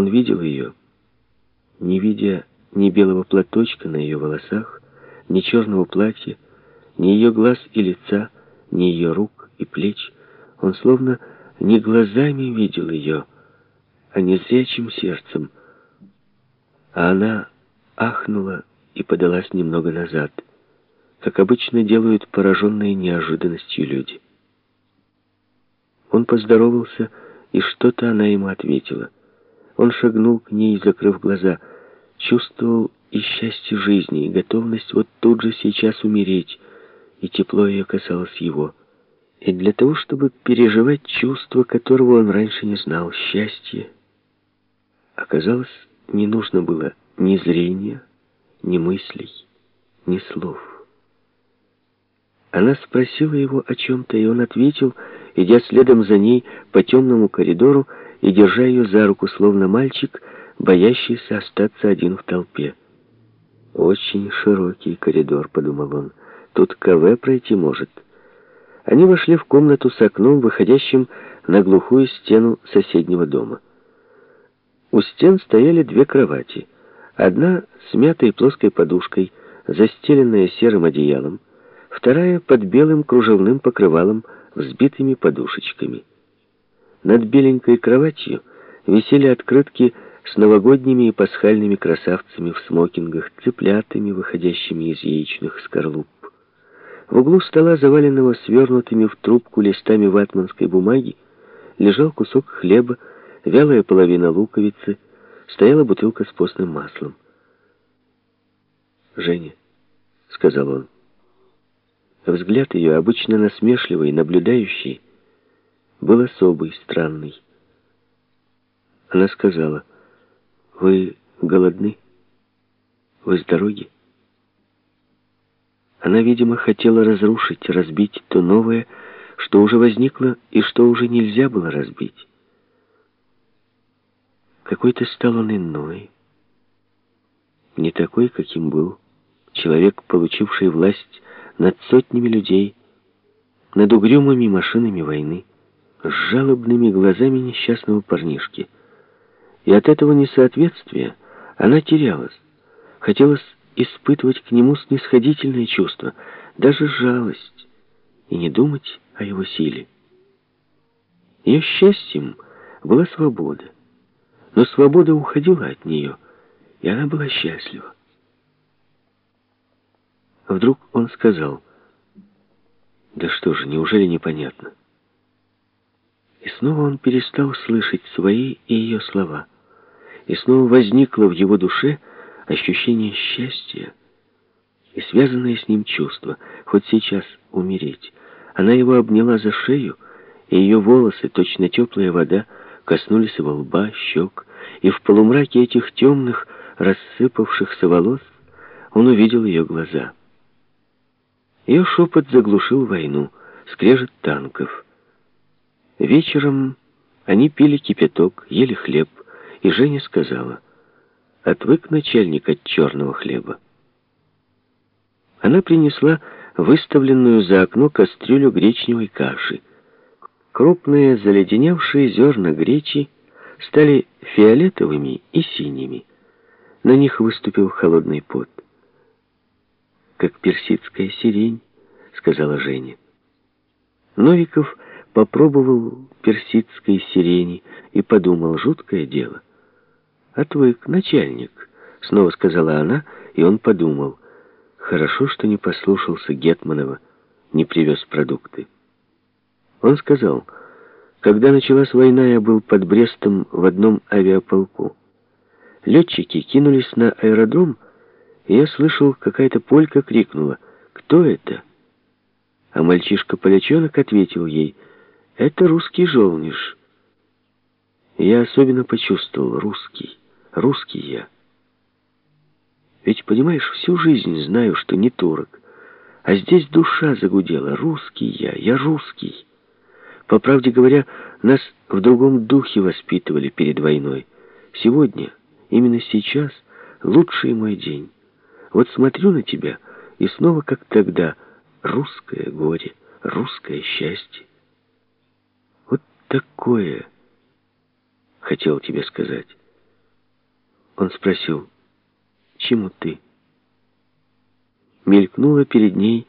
Он видел ее, не видя ни белого платочка на ее волосах, ни черного платья, ни ее глаз и лица, ни ее рук и плеч. Он словно не глазами видел ее, а не зрячим сердцем. А она ахнула и подалась немного назад, как обычно делают пораженные неожиданностью люди. Он поздоровался, и что-то она ему ответила. Он шагнул к ней, закрыв глаза, чувствовал и счастье жизни, и готовность вот тут же сейчас умереть, и тепло ее касалось его. И для того, чтобы переживать чувство, которого он раньше не знал, счастье, оказалось, не нужно было ни зрения, ни мыслей, ни слов. Она спросила его о чем-то, и он ответил, идя следом за ней по темному коридору и держа ее за руку, словно мальчик, боящийся остаться один в толпе. «Очень широкий коридор», — подумал он. «Тут КВ пройти может». Они вошли в комнату с окном, выходящим на глухую стену соседнего дома. У стен стояли две кровати. Одна с мятой плоской подушкой, застеленная серым одеялом, вторая под белым кружевным покрывалом, взбитыми подушечками. Над беленькой кроватью висели открытки с новогодними и пасхальными красавцами в смокингах, цыплятами, выходящими из яичных скорлуп. В углу стола, заваленного свернутыми в трубку листами ватманской бумаги, лежал кусок хлеба, вялая половина луковицы, стояла бутылка с постным маслом. «Женя», — сказал он, — Взгляд ее, обычно насмешливый, наблюдающий, был особый, странный. Она сказала, «Вы голодны? Вы с дороги?» Она, видимо, хотела разрушить, разбить то новое, что уже возникло и что уже нельзя было разбить. Какой-то стал он иной, не такой, каким был, человек, получивший власть над сотнями людей, над угрюмыми машинами войны, с жалобными глазами несчастного парнишки. И от этого несоответствия она терялась. Хотелось испытывать к нему снисходительное чувство, даже жалость, и не думать о его силе. Ее счастьем была свобода, но свобода уходила от нее, и она была счастлива. Вдруг он сказал, «Да что же, неужели непонятно?» Снова он перестал слышать свои и ее слова. И снова возникло в его душе ощущение счастья и связанное с ним чувство, хоть сейчас умереть. Она его обняла за шею, и ее волосы, точно теплая вода, коснулись его лба, щек, и в полумраке этих темных, рассыпавшихся волос он увидел ее глаза — ее шепот заглушил войну, скрежет танков. Вечером они пили кипяток, ели хлеб, и Женя сказала, «Отвык начальник от черного хлеба». Она принесла выставленную за окно кастрюлю гречневой каши. Крупные заледеневшие зерна гречи стали фиолетовыми и синими. На них выступил холодный пот как персидская сирень», — сказала Женя. Новиков попробовал персидской сирени и подумал, жуткое дело. «Отвык, начальник», — снова сказала она, и он подумал, «хорошо, что не послушался Гетманова, не привез продукты». Он сказал, «Когда началась война, я был под Брестом в одном авиаполку. Летчики кинулись на аэродром, и я слышал, какая-то полька крикнула «Кто это?». А мальчишка-полячонок ответил ей «Это русский жолниш». я особенно почувствовал русский, русский я. Ведь, понимаешь, всю жизнь знаю, что не турок. А здесь душа загудела. Русский я, я русский. По правде говоря, нас в другом духе воспитывали перед войной. Сегодня, именно сейчас, лучший мой день. Вот смотрю на тебя, и снова, как тогда, русское горе, русское счастье. Такое хотел тебе сказать. Он спросил, «Чему ты?» Мелькнуло перед ней